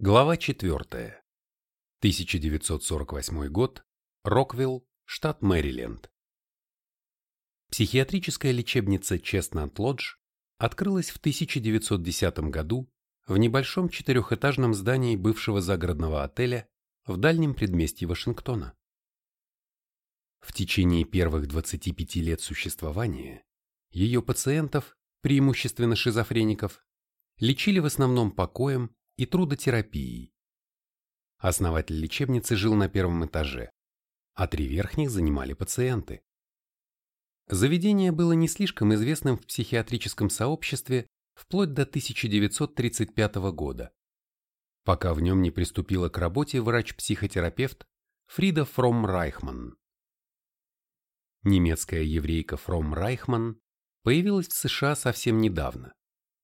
Глава 4. 1948 год. Роквилл, штат Мэриленд. Психиатрическая лечебница Честнат Лодж открылась в 1910 году в небольшом четырехэтажном здании бывшего загородного отеля в дальнем предместье Вашингтона. В течение первых 25 лет существования ее пациентов, преимущественно шизофреников, лечили в основном покоем и трудотерапией. Основатель лечебницы жил на первом этаже, а три верхних занимали пациенты. Заведение было не слишком известным в психиатрическом сообществе вплоть до 1935 года, пока в нем не приступила к работе врач-психотерапевт Фрида Фром Райхман. Немецкая еврейка Фром Райхман появилась в США совсем недавно,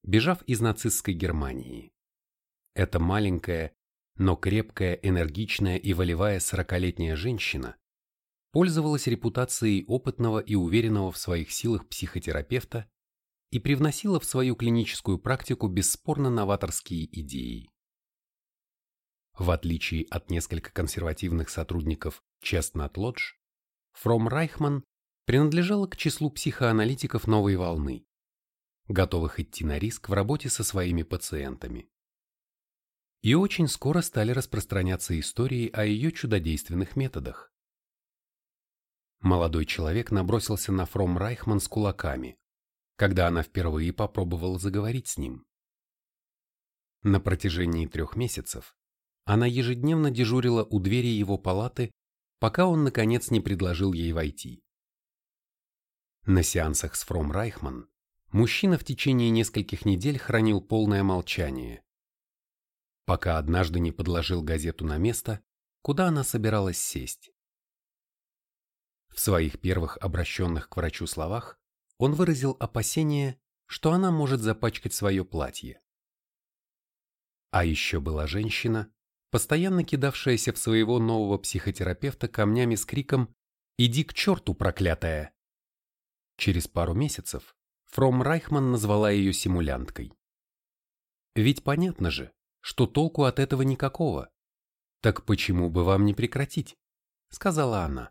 бежав из нацистской Германии. Эта маленькая, но крепкая, энергичная и волевая сорокалетняя женщина пользовалась репутацией опытного и уверенного в своих силах психотерапевта и привносила в свою клиническую практику бесспорно новаторские идеи. В отличие от нескольких консервативных сотрудников Chestnut Lodge, Фром Райхман принадлежала к числу психоаналитиков новой волны, готовых идти на риск в работе со своими пациентами и очень скоро стали распространяться истории о ее чудодейственных методах. Молодой человек набросился на Фром Райхман с кулаками, когда она впервые попробовала заговорить с ним. На протяжении трех месяцев она ежедневно дежурила у двери его палаты, пока он наконец не предложил ей войти. На сеансах с Фром Райхман мужчина в течение нескольких недель хранил полное молчание, пока однажды не подложил газету на место, куда она собиралась сесть. В своих первых обращенных к врачу словах он выразил опасение, что она может запачкать свое платье. А еще была женщина, постоянно кидавшаяся в своего нового психотерапевта камнями с криком «Иди к черту, проклятая!». Через пару месяцев Фром Райхман назвала ее симулянткой. Ведь понятно же, что толку от этого никакого. Так почему бы вам не прекратить? Сказала она.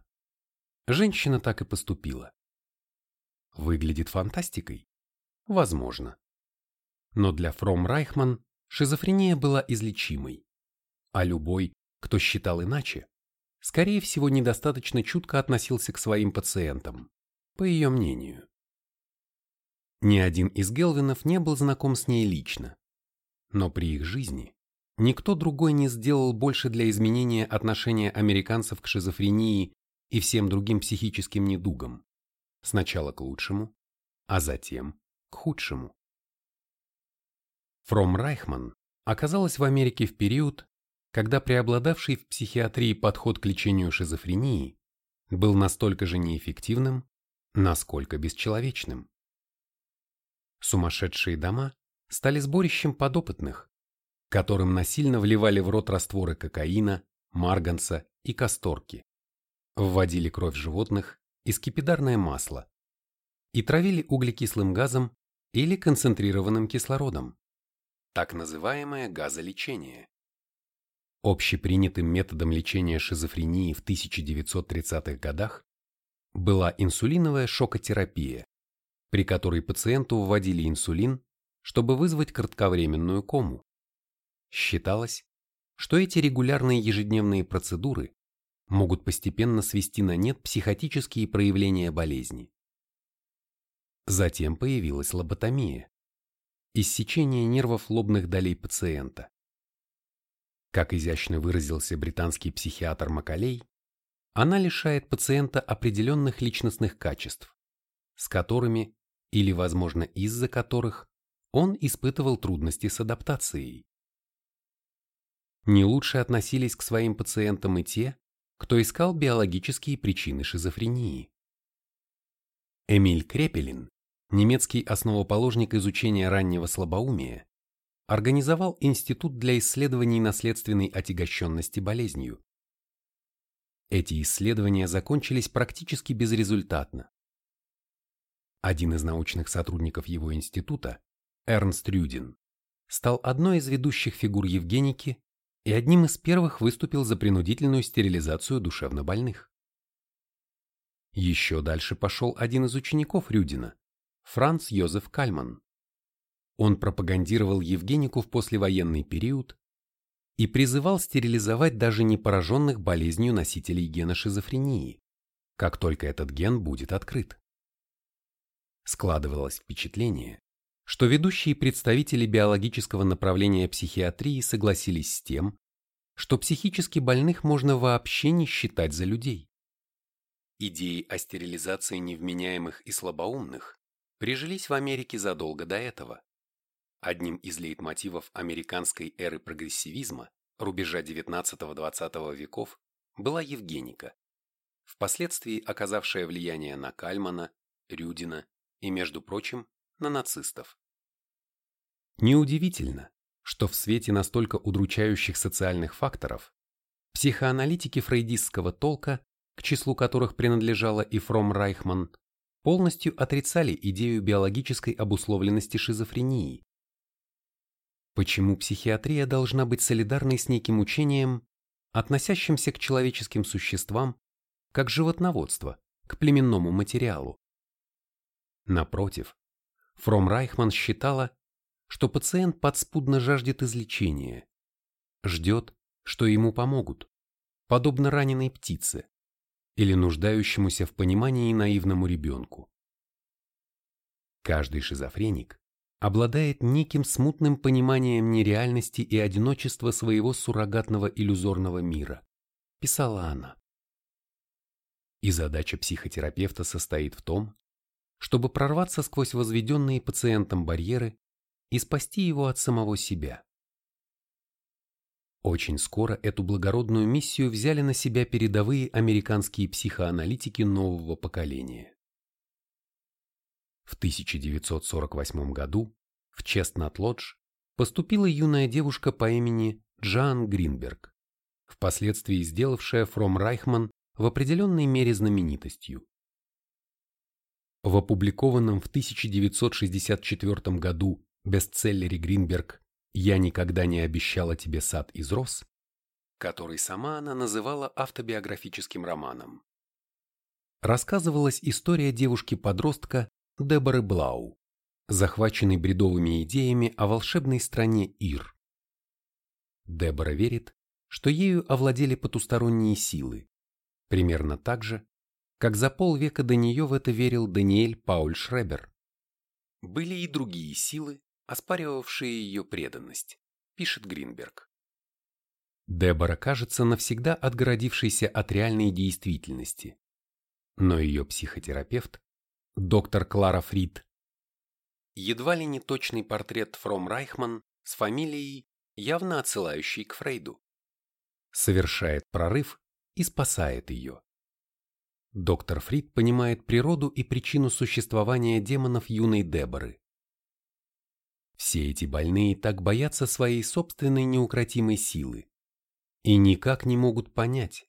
Женщина так и поступила. Выглядит фантастикой? Возможно. Но для Фром Райхман шизофрения была излечимой, а любой, кто считал иначе, скорее всего недостаточно чутко относился к своим пациентам, по ее мнению. Ни один из Гелвинов не был знаком с ней лично, но при их жизни никто другой не сделал больше для изменения отношения американцев к шизофрении и всем другим психическим недугам. Сначала к лучшему, а затем к худшему. Фром Райхман оказалась в Америке в период, когда преобладавший в психиатрии подход к лечению шизофрении был настолько же неэффективным, насколько бесчеловечным. Сумасшедшие дома стали сборищем подопытных, которым насильно вливали в рот растворы кокаина, марганца и касторки, вводили кровь животных и скипидарное масло. И травили углекислым газом или концентрированным кислородом, так называемое газолечение. Общепринятым методом лечения шизофрении в 1930-х годах была инсулиновая шокотерапия, при которой пациенту вводили инсулин чтобы вызвать кратковременную кому. Считалось, что эти регулярные ежедневные процедуры могут постепенно свести на нет психотические проявления болезни. Затем появилась лоботомия – иссечение нервов лобных долей пациента. Как изящно выразился британский психиатр Макалей, она лишает пациента определенных личностных качеств, с которыми или, возможно, из-за которых он испытывал трудности с адаптацией. Не лучше относились к своим пациентам и те, кто искал биологические причины шизофрении. Эмиль Крепелин, немецкий основоположник изучения раннего слабоумия, организовал Институт для исследований наследственной отягощенности болезнью. Эти исследования закончились практически безрезультатно. Один из научных сотрудников его института Эрнст Рюдин, стал одной из ведущих фигур Евгеники и одним из первых выступил за принудительную стерилизацию душевнобольных. Еще дальше пошел один из учеников Рюдина, Франц Йозеф Кальман. Он пропагандировал Евгенику в послевоенный период и призывал стерилизовать даже не пораженных болезнью носителей гена шизофрении, как только этот ген будет открыт. Складывалось впечатление, что ведущие представители биологического направления психиатрии согласились с тем, что психически больных можно вообще не считать за людей. Идеи о стерилизации невменяемых и слабоумных прижились в Америке задолго до этого. Одним из лейтмотивов американской эры прогрессивизма рубежа XIX-XX веков была Евгеника, впоследствии оказавшая влияние на Кальмана, Рюдина и, между прочим, на нацистов. Неудивительно, что в свете настолько удручающих социальных факторов психоаналитики фрейдистского толка, к числу которых принадлежала и Фром Райхман, полностью отрицали идею биологической обусловленности шизофрении. Почему психиатрия должна быть солидарной с неким учением, относящимся к человеческим существам, как животноводство, к племенному материалу? Напротив, Фром Райхман считала, что пациент подспудно жаждет излечения, ждет, что ему помогут, подобно раненой птице или нуждающемуся в понимании наивному ребенку. Каждый шизофреник обладает неким смутным пониманием нереальности и одиночества своего суррогатного иллюзорного мира, писала она. И задача психотерапевта состоит в том, чтобы прорваться сквозь возведенные пациентом барьеры и спасти его от самого себя. Очень скоро эту благородную миссию взяли на себя передовые американские психоаналитики нового поколения. В 1948 году в Честнат-Лодж поступила юная девушка по имени Джан Гринберг, впоследствии сделавшая Фром Райхман в определенной мере знаменитостью. В опубликованном в 1964 году бестселлере Гринберг «Я никогда не обещала тебе сад из роз», который сама она называла автобиографическим романом. Рассказывалась история девушки-подростка Деборы Блау, захваченной бредовыми идеями о волшебной стране Ир. Дебора верит, что ею овладели потусторонние силы, примерно так же, как за полвека до нее в это верил Даниэль Пауль Шребер. Были и другие силы, оспаривавшие ее преданность, пишет Гринберг. Дебора кажется навсегда отгородившейся от реальной действительности. Но ее психотерапевт, доктор Клара Фрид, едва ли не точный портрет Фром Райхман с фамилией, явно отсылающей к Фрейду, совершает прорыв и спасает ее. Доктор Фрид понимает природу и причину существования демонов юной Деборы. Все эти больные так боятся своей собственной неукротимой силы и никак не могут понять,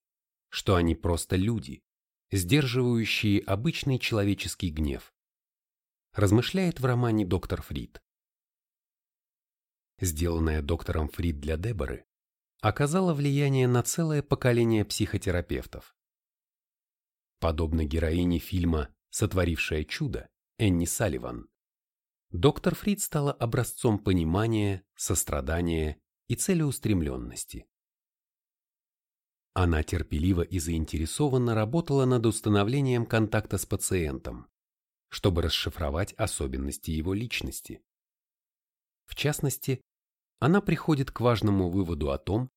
что они просто люди, сдерживающие обычный человеческий гнев. Размышляет в романе доктор Фрид. Сделанное доктором Фрид для Деборы оказало влияние на целое поколение психотерапевтов. Подобно героине фильма «Сотворившая чудо» Энни Салливан, доктор Фрид стала образцом понимания, сострадания и целеустремленности. Она терпеливо и заинтересованно работала над установлением контакта с пациентом, чтобы расшифровать особенности его личности. В частности, она приходит к важному выводу о том,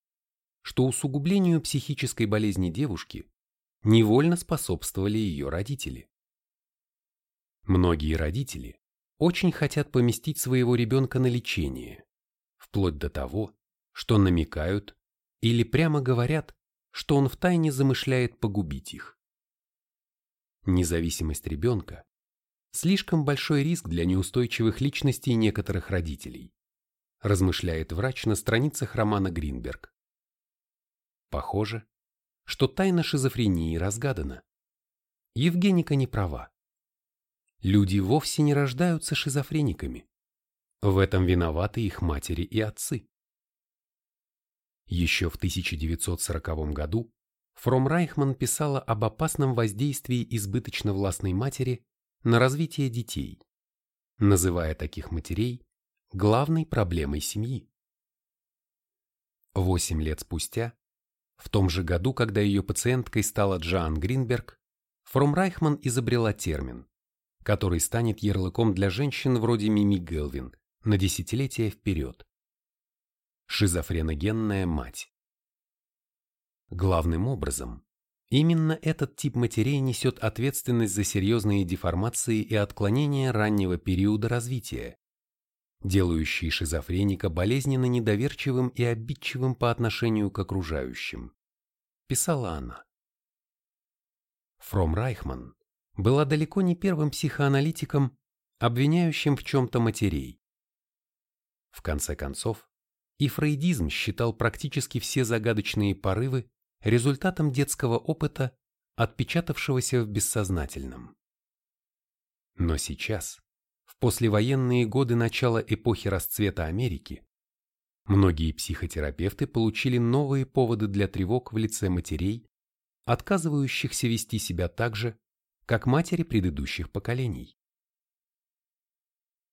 что усугублению психической болезни девушки невольно способствовали ее родители. Многие родители очень хотят поместить своего ребенка на лечение, вплоть до того, что намекают или прямо говорят, что он втайне замышляет погубить их. Независимость ребенка – слишком большой риск для неустойчивых личностей некоторых родителей, размышляет врач на страницах романа Гринберг. Похоже, что тайна шизофрении разгадана. Евгеника не права. Люди вовсе не рождаются шизофрениками. В этом виноваты их матери и отцы. Еще в 1940 году Фром Райхман писала об опасном воздействии избыточно властной матери на развитие детей, называя таких матерей главной проблемой семьи. Восемь лет спустя, в том же году, когда ее пациенткой стала Джоан Гринберг, Фром Райхман изобрела термин, который станет ярлыком для женщин вроде Мими Гелвин на десятилетия вперед. Шизофреногенная мать. Главным образом, именно этот тип матерей несет ответственность за серьезные деформации и отклонения раннего периода развития, делающие шизофреника болезненно недоверчивым и обидчивым по отношению к окружающим, писала она. Фром Райхман была далеко не первым психоаналитиком, обвиняющим в чем-то матерей. В конце концов, и фрейдизм считал практически все загадочные порывы результатом детского опыта, отпечатавшегося в бессознательном. Но сейчас, в послевоенные годы начала эпохи расцвета Америки, многие психотерапевты получили новые поводы для тревог в лице матерей, отказывающихся вести себя так же, как матери предыдущих поколений.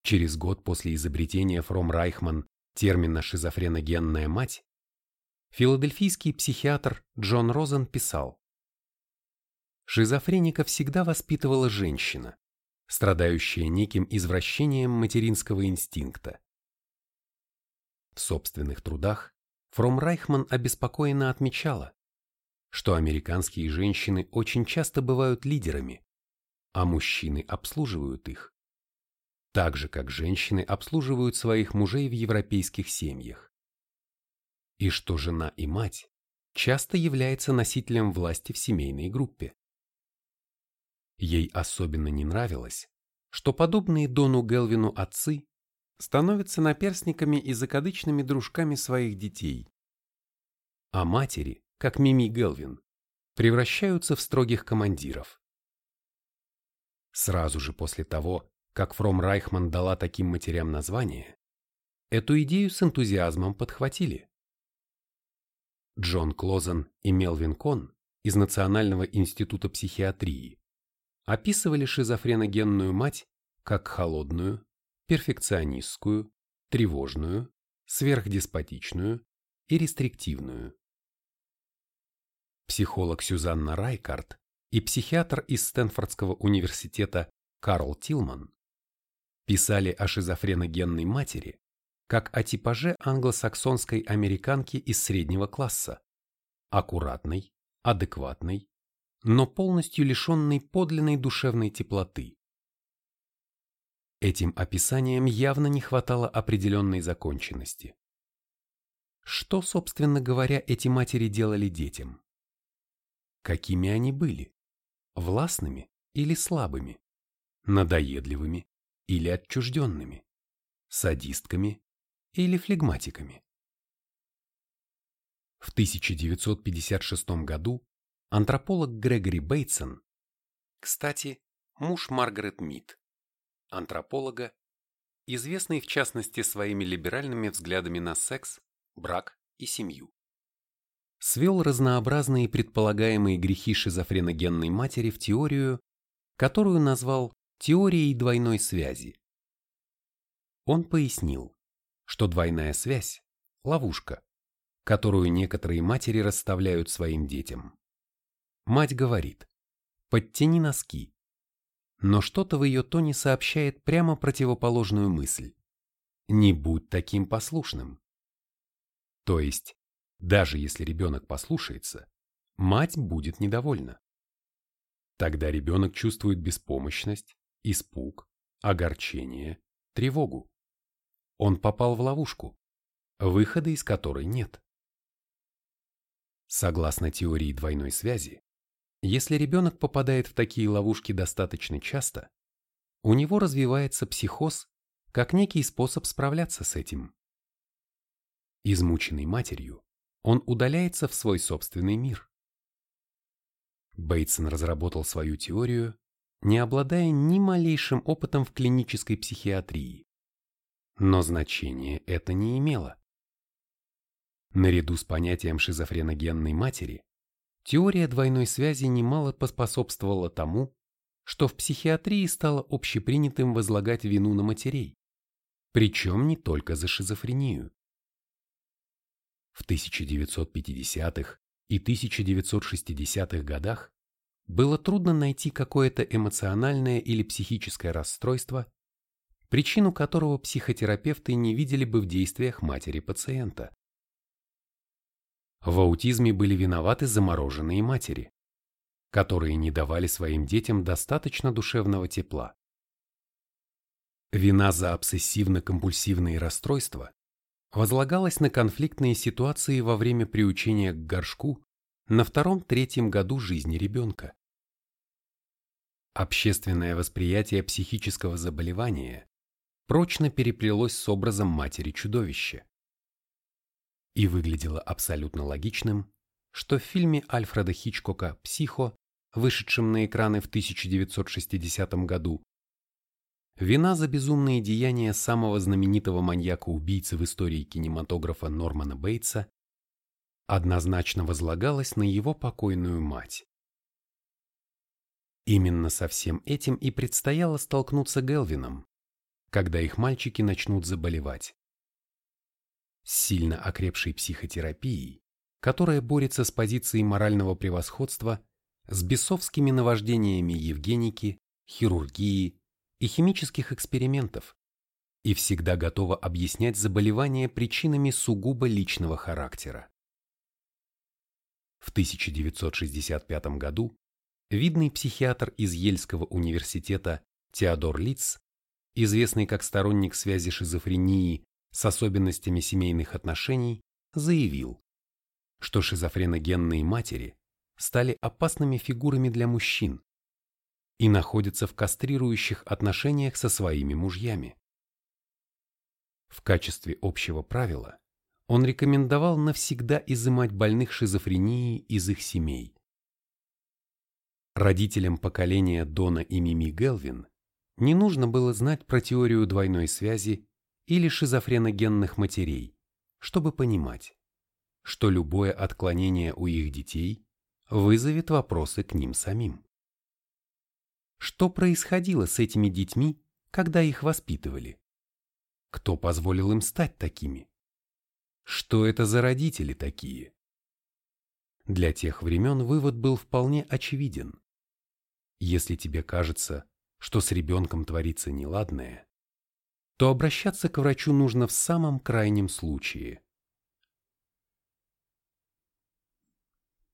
Через год после изобретения Фром Райхман термина «шизофреногенная мать», филадельфийский психиатр Джон Розен писал «Шизофреника всегда воспитывала женщина, страдающая неким извращением материнского инстинкта. В собственных трудах Фром Райхман обеспокоенно отмечала, что американские женщины очень часто бывают лидерами, а мужчины обслуживают их так же как женщины обслуживают своих мужей в европейских семьях. И что жена и мать часто является носителем власти в семейной группе. Ей особенно не нравилось, что подобные Дону Гелвину отцы становятся наперсниками и закадычными дружками своих детей. А матери, как Мими Гелвин, превращаются в строгих командиров. Сразу же после того, как Фром Райхман дала таким матерям название, эту идею с энтузиазмом подхватили. Джон Клозен и Мелвин Кон из Национального института психиатрии описывали шизофреногенную мать как холодную, перфекционистскую, тревожную, сверхдеспотичную и рестриктивную. Психолог Сюзанна Райкарт и психиатр из Стэнфордского университета Карл Тилман писали о шизофреногенной матери как о типаже англосаксонской американки из среднего класса, аккуратной, адекватной, но полностью лишенной подлинной душевной теплоты. Этим описанием явно не хватало определенной законченности. Что, собственно говоря, эти матери делали детям? Какими они были? Властными или слабыми? Надоедливыми или отчужденными, садистками или флегматиками. В 1956 году антрополог Грегори Бейтсон, кстати, муж Маргарет Мид, антрополога, известный в частности своими либеральными взглядами на секс, брак и семью, свел разнообразные предполагаемые грехи шизофреногенной матери в теорию, которую назвал теорией двойной связи. Он пояснил, что двойная связь – ловушка, которую некоторые матери расставляют своим детям. Мать говорит «подтяни носки», но что-то в ее тоне сообщает прямо противоположную мысль «не будь таким послушным». То есть, даже если ребенок послушается, мать будет недовольна. Тогда ребенок чувствует беспомощность, испуг, огорчение, тревогу. Он попал в ловушку, выхода из которой нет. Согласно теории двойной связи, если ребенок попадает в такие ловушки достаточно часто, у него развивается психоз как некий способ справляться с этим. Измученный матерью, он удаляется в свой собственный мир. Бейтсон разработал свою теорию не обладая ни малейшим опытом в клинической психиатрии. Но значения это не имело. Наряду с понятием шизофреногенной матери, теория двойной связи немало поспособствовала тому, что в психиатрии стало общепринятым возлагать вину на матерей, причем не только за шизофрению. В 1950-х и 1960-х годах было трудно найти какое-то эмоциональное или психическое расстройство, причину которого психотерапевты не видели бы в действиях матери пациента. В аутизме были виноваты замороженные матери, которые не давали своим детям достаточно душевного тепла. Вина за обсессивно-компульсивные расстройства возлагалась на конфликтные ситуации во время приучения к горшку на втором-третьем году жизни ребенка. Общественное восприятие психического заболевания прочно переплелось с образом матери-чудовища. И выглядело абсолютно логичным, что в фильме Альфреда Хичкока «Психо», вышедшем на экраны в 1960 году, вина за безумные деяния самого знаменитого маньяка-убийцы в истории кинематографа Нормана Бейтса однозначно возлагалась на его покойную мать. Именно со всем этим и предстояло столкнуться Гелвином, когда их мальчики начнут заболевать. Сильно окрепшей психотерапией, которая борется с позицией морального превосходства, с бесовскими наваждениями Евгеники, хирургии и химических экспериментов, и всегда готова объяснять заболевания причинами сугубо личного характера. В 1965 году видный психиатр из Ельского университета Теодор Литц, известный как сторонник связи шизофрении с особенностями семейных отношений, заявил, что шизофреногенные матери стали опасными фигурами для мужчин и находятся в кастрирующих отношениях со своими мужьями. В качестве общего правила он рекомендовал навсегда изымать больных шизофренией из их семей. Родителям поколения Дона и Мими Гелвин не нужно было знать про теорию двойной связи или шизофреногенных матерей, чтобы понимать, что любое отклонение у их детей вызовет вопросы к ним самим. Что происходило с этими детьми, когда их воспитывали? Кто позволил им стать такими? Что это за родители такие? Для тех времен вывод был вполне очевиден. Если тебе кажется, что с ребенком творится неладное, то обращаться к врачу нужно в самом крайнем случае.